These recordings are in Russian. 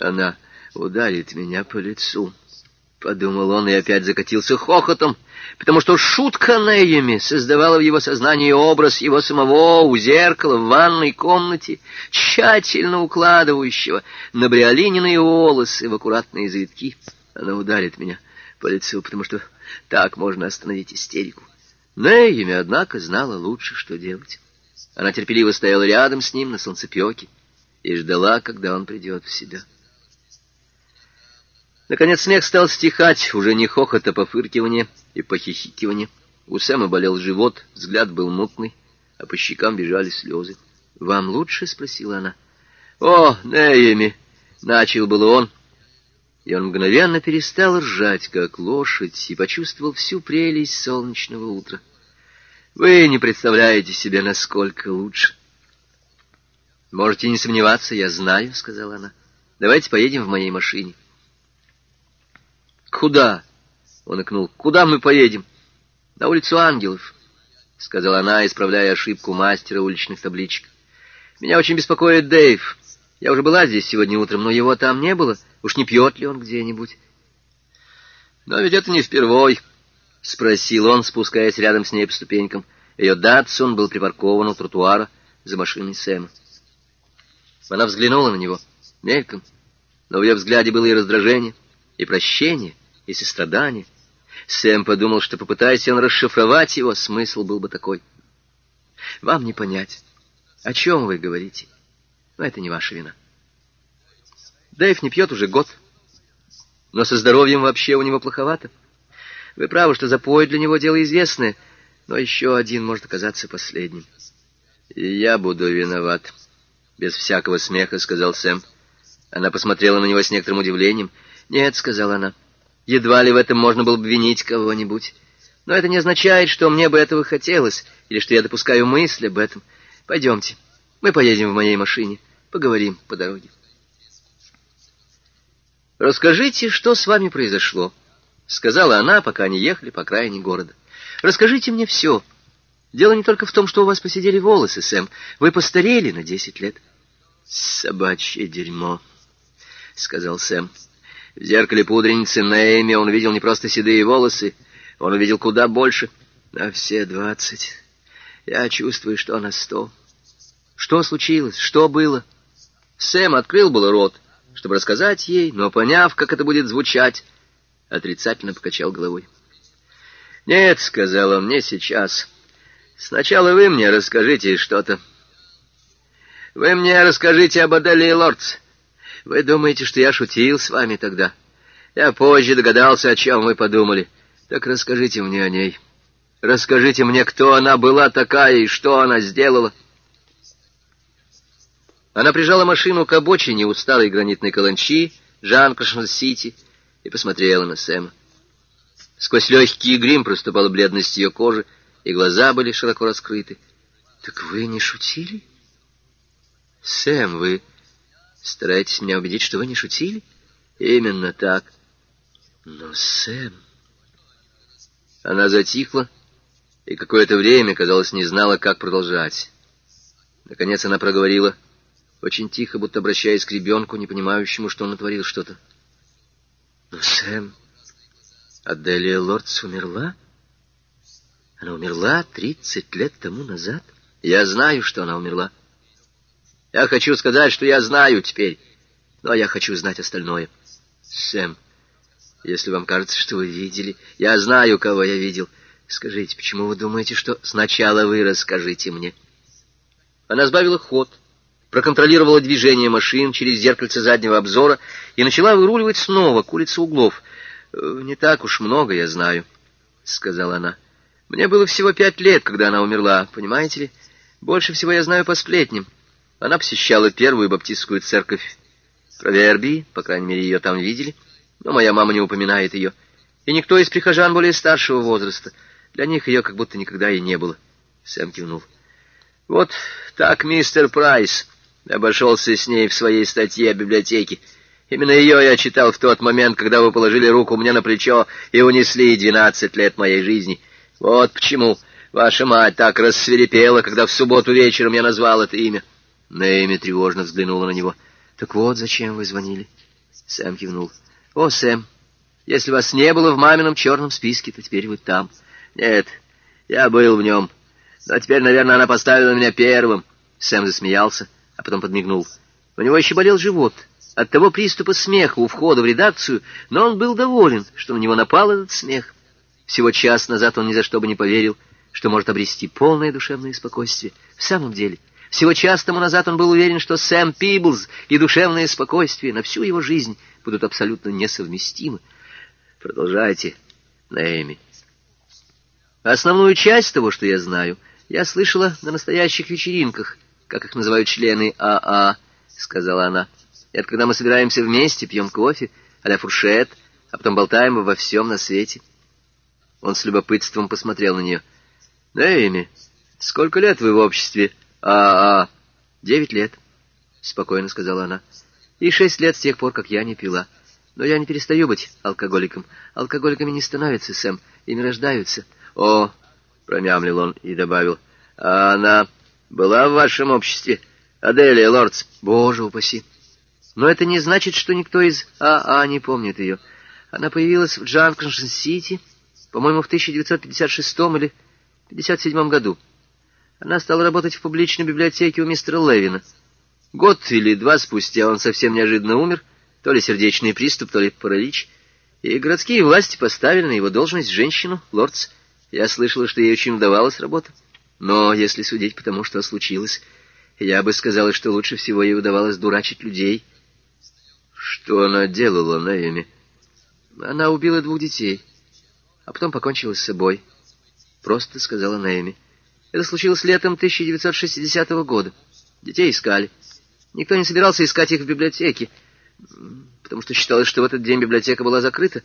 Она ударит меня по лицу. Подумал он и опять закатился хохотом, потому что шутка Нейями создавала в его сознании образ его самого у зеркала в ванной комнате, тщательно укладывающего набриолиненные волосы в аккуратные завитки. Она ударит меня по лицу, потому что так можно остановить истерику. Нейями, однако, знала лучше, что делать. Она терпеливо стояла рядом с ним на солнцепеке и ждала, когда он придет в себя. Наконец смех стал стихать, уже не хохот, а пофыркивание и похихикивание. У Сэма болел живот, взгляд был мутный, а по щекам бежали слезы. — Вам лучше? — спросила она. — О, Неями! — начал было он. И он мгновенно перестал ржать, как лошадь, и почувствовал всю прелесть солнечного утра. — Вы не представляете себе, насколько лучше. — Можете не сомневаться, я знаю, — сказала она. — Давайте поедем в моей машине. — «Куда?» — он икнул. «Куда мы поедем?» «На улицу Ангелов», — сказала она, исправляя ошибку мастера уличных табличек. «Меня очень беспокоит Дэйв. Я уже была здесь сегодня утром, но его там не было. Уж не пьет ли он где-нибудь?» «Но ведь это не впервой», — спросил он, спускаясь рядом с ней по ступенькам. Ее Датсон был припаркован у тротуара за машиной Сэма. Она взглянула на него мельком, но в ее взгляде было и раздражение, и прощение — и сострадание. Сэм подумал, что попытаясь он расшифровать его, смысл был бы такой. «Вам не понять. О чем вы говорите? Но это не ваша вина. Дэйв не пьет уже год, но со здоровьем вообще у него плоховато. Вы правы, что запой для него дело известное, но еще один может оказаться последним. И я буду виноват, — без всякого смеха сказал Сэм. Она посмотрела на него с некоторым удивлением. «Нет», — сказала она, — Едва ли в этом можно было бы винить кого-нибудь. Но это не означает, что мне бы этого хотелось, или что я допускаю мысль об этом. Пойдемте, мы поедем в моей машине, поговорим по дороге. «Расскажите, что с вами произошло», — сказала она, пока они ехали по окраине города. «Расскажите мне все. Дело не только в том, что у вас посидели волосы, Сэм. Вы постарели на десять лет». «Собачье дерьмо», — сказал Сэм. В зеркале пудреницы Нейми он увидел не просто седые волосы, он увидел куда больше. На все двадцать. Я чувствую, что на сто. Что случилось? Что было? Сэм открыл было рот, чтобы рассказать ей, но, поняв, как это будет звучать, отрицательно покачал головой. «Нет», — сказал он, — «не сейчас. Сначала вы мне расскажите что-то. Вы мне расскажите об Аделии Лордс. Вы думаете, что я шутил с вами тогда? Я позже догадался, о чем вы подумали. Так расскажите мне о ней. Расскажите мне, кто она была такая и что она сделала. Она прижала машину к обочине у старой гранитной каланчи, Жанкошн-Сити, и посмотрела на Сэма. Сквозь легкий грим проступала бледность ее кожи, и глаза были широко раскрыты. — Так вы не шутили? — Сэм, вы Стараетесь меня убедить, что вы не шутили? Именно так. Но, Сэм... Она затихла и какое-то время, казалось, не знала, как продолжать. Наконец она проговорила, очень тихо, будто обращаясь к ребенку, не понимающему, что он натворил что-то. Но, Сэм, Аделия Лордс умерла? Она умерла тридцать лет тому назад? Я знаю, что она умерла. — я хочу сказать, что я знаю теперь, но я хочу знать остальное. Сэм, если вам кажется, что вы видели, я знаю, кого я видел. Скажите, почему вы думаете, что сначала вы расскажите мне? Она сбавила ход, проконтролировала движение машин через зеркальце заднего обзора и начала выруливать снова к улице углов. «Э, «Не так уж много я знаю», — сказала она. «Мне было всего пять лет, когда она умерла, понимаете ли? Больше всего я знаю по сплетням. Она посещала первую баптистскую церковь Провербии, по крайней мере, ее там видели, но моя мама не упоминает ее. И никто из прихожан более старшего возраста. Для них ее как будто никогда и не было. Сэм кивнул. Вот так мистер Прайс обошелся с ней в своей статье о библиотеке. Именно ее я читал в тот момент, когда вы положили руку мне на плечо и унесли двенадцать лет моей жизни. Вот почему ваша мать так рассверепела, когда в субботу вечером я назвал это имя. Нэйми тревожно взглянула на него. «Так вот, зачем вы звонили?» Сэм кивнул. «О, Сэм, если вас не было в мамином черном списке, то теперь вы там». «Нет, я был в нем. Но теперь, наверное, она поставила меня первым». Сэм засмеялся, а потом подмигнул. У него еще болел живот от того приступа смеха у входа в редакцию, но он был доволен, что на него напал этот смех. Всего час назад он ни за что бы не поверил, что может обрести полное душевное спокойствие. В самом деле, всего час тому назад он был уверен, что Сэм Пиблз и душевное спокойствие на всю его жизнь будут абсолютно несовместимы. Продолжайте, Наэми. Основную часть того, что я знаю, я слышала на настоящих вечеринках, как их называют члены АА, — сказала она. Это когда мы собираемся вместе, пьем кофе, а-ля фуршет, а потом болтаем обо всем на свете. Он с любопытством посмотрел на нее. — Эйми, сколько лет вы в обществе? А, а, девять лет, — спокойно сказала она. — И шесть лет с тех пор, как я не пила. Но я не перестаю быть алкоголиком. Алкоголиками не становятся, Сэм, ими рождаются. — О, — промямлил он и добавил, — а она была в вашем обществе? Аделия Лордс? Боже упаси! Но это не значит, что никто из АА не помнит ее. Она появилась в Джанкшн-Сити, по-моему, в 1956 или 1957 году. Она стала работать в публичной библиотеке у мистера Левина. Год или два спустя он совсем неожиданно умер, то ли сердечный приступ, то ли паралич, и городские власти поставили на его должность женщину, Лорц. Я слышала, что ей очень удавалась работа. Но, если судить по тому, что случилось, я бы сказала, что лучше всего ей удавалось дурачить людей — что она делала, Наэми? Она убила двух детей, а потом покончила с собой. Просто сказала Наэми. Это случилось летом 1960 года. Детей искали. Никто не собирался искать их в библиотеке, потому что считалось, что в этот день библиотека была закрыта.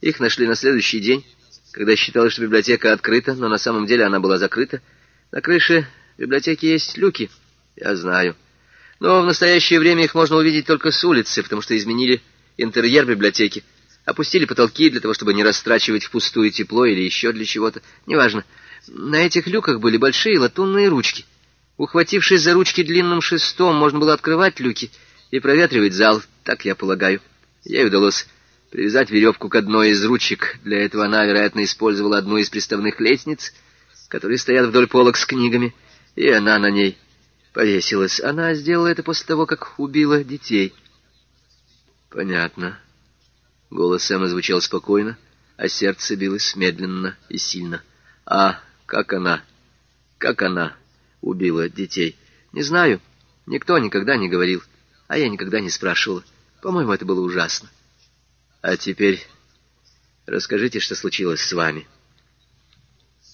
Их нашли на следующий день, когда считалось, что библиотека открыта, но на самом деле она была закрыта. На крыше библиотеки есть люки. Я знаю. Но в настоящее время их можно увидеть только с улицы, потому что изменили интерьер библиотеки, опустили потолки для того, чтобы не растрачивать впустую тепло или еще для чего-то. Неважно. На этих люках были большие латунные ручки. Ухватившись за ручки длинным шестом, можно было открывать люки и проветривать зал, так я полагаю. Ей удалось привязать веревку к одной из ручек. Для этого она, вероятно, использовала одну из приставных лестниц, которые стоят вдоль полок с книгами, и она на ней повесилась. Она сделала это после того, как убила детей. Понятно. Голос Сэма звучал спокойно, а сердце билось медленно и сильно. А как она? Как она убила детей? Не знаю. Никто никогда не говорил, а я никогда не спрашивала. По-моему, это было ужасно. А теперь расскажите, что случилось с вами.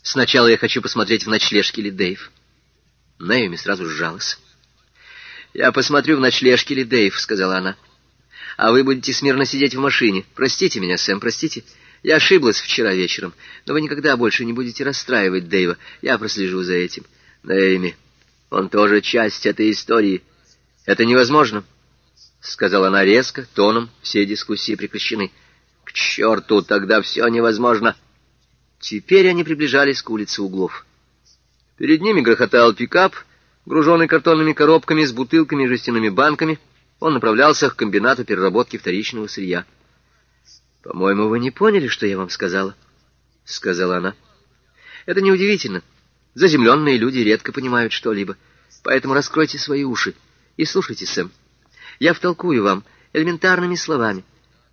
Сначала я хочу посмотреть в ночлежке ли Дэйв. Наоми сразу сжалась. «Я посмотрю в ночлежке ли Дэйв», — сказала она. «А вы будете смирно сидеть в машине. Простите меня, Сэм, простите. Я ошиблась вчера вечером, но вы никогда больше не будете расстраивать Дэйва. Я прослежу за этим. Наэми, он тоже часть этой истории. Это невозможно», — сказала она резко, тоном, все дискуссии прекращены. «К черту, тогда все невозможно». Теперь они приближались к улице углов. Перед ними грохотал пикап, груженный картонными коробками с бутылками и жестяными банками. Он направлялся к комбинату переработки вторичного сырья. «По-моему, вы не поняли, что я вам сказала?» — сказала она. «Это неудивительно. Заземленные люди редко понимают что-либо. Поэтому раскройте свои уши и слушайте, Сэм. Я втолкую вам элементарными словами.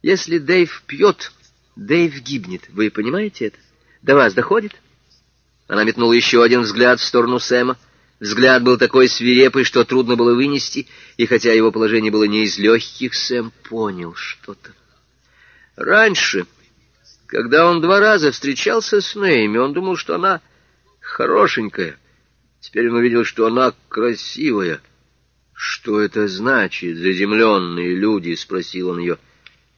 Если Дэйв пьет, Дэйв гибнет. Вы понимаете это? До вас доходит?» Она метнула еще один взгляд в сторону Сэма. Взгляд был такой свирепый, что трудно было вынести, и хотя его положение было не из легких, Сэм понял что-то. Раньше, когда он два раза встречался с Нейми, он думал, что она хорошенькая. Теперь он увидел, что она красивая. «Что это значит, заземленные люди?» — спросил он ее.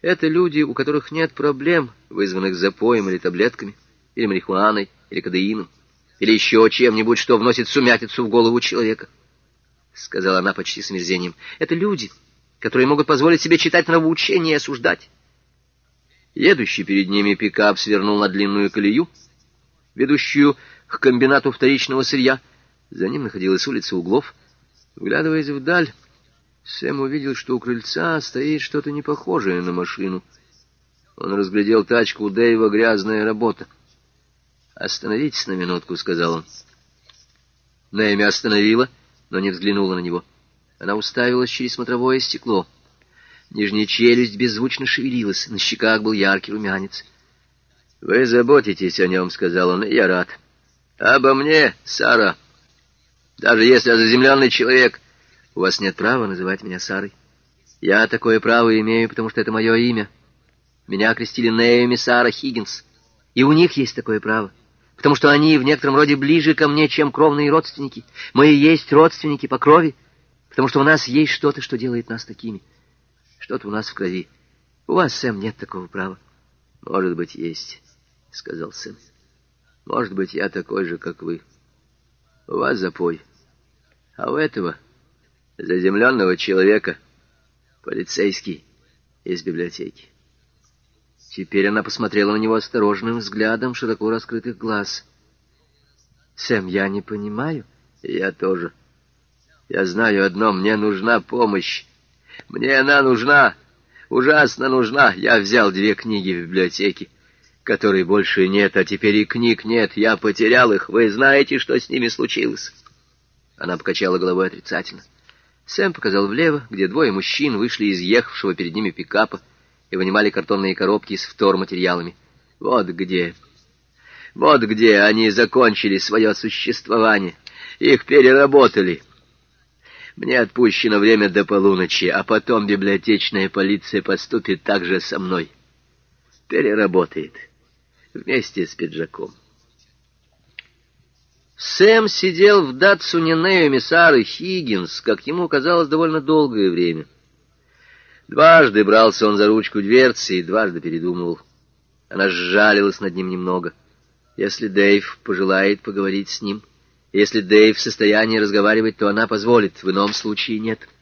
«Это люди, у которых нет проблем, вызванных запоем или таблетками, или марихуаной, или кадеином или еще чем-нибудь, что вносит сумятицу в голову человека. — сказала она почти с мерзением. — Это люди, которые могут позволить себе читать нравоучения и осуждать. Едущий перед ними пикап свернул на длинную колею, ведущую к комбинату вторичного сырья. За ним находилась улица углов. Вглядываясь вдаль, Сэм увидел, что у крыльца стоит что-то непохожее на машину. Он разглядел тачку Дэйва «Грязная работа». «Остановитесь на минутку», — сказал он. Нэйми остановила, но не взглянула на него. Она уставилась через смотровое стекло. Нижняя челюсть беззвучно шевелилась, на щеках был яркий румянец. «Вы заботитесь о нем», — сказал он, — «я рад». «Обо мне, Сара. Даже если я заземленный человек, у вас нет права называть меня Сарой. Я такое право имею, потому что это мое имя. Меня окрестили Неями Сара Хиггинс, и у них есть такое право, потому что они в некотором роде ближе ко мне, чем кровные родственники. Мы и есть родственники по крови, потому что у нас есть что-то, что делает нас такими. Что-то у нас в крови. У вас, Сэм, нет такого права. Может быть, есть. — сказал сын. — Может быть, я такой же, как вы. У вас запой, а у этого заземленного человека полицейский из библиотеки. Теперь она посмотрела на него осторожным взглядом широко раскрытых глаз. «Сэм, я не понимаю». «Я тоже. Я знаю одно, мне нужна помощь. Мне она нужна, ужасно нужна. Я взял две книги в библиотеке которой больше нет, а теперь и книг нет. Я потерял их. Вы знаете, что с ними случилось?» Она покачала головой отрицательно. Сэм показал влево, где двое мужчин вышли из ехавшего перед ними пикапа и вынимали картонные коробки с вторматериалами. «Вот где... Вот где они закончили свое существование. Их переработали». Мне отпущено время до полуночи, а потом библиотечная полиция поступит так же со мной. Переработает вместе с пиджаком. Сэм сидел в Датсуне Нео Сары Хиггинс, как ему казалось, довольно долгое время. Дважды брался он за ручку дверцы и дважды передумывал. Она сжалилась над ним немного. Если Дэйв пожелает поговорить с ним, если Дэйв в состоянии разговаривать, то она позволит, в ином случае нет. —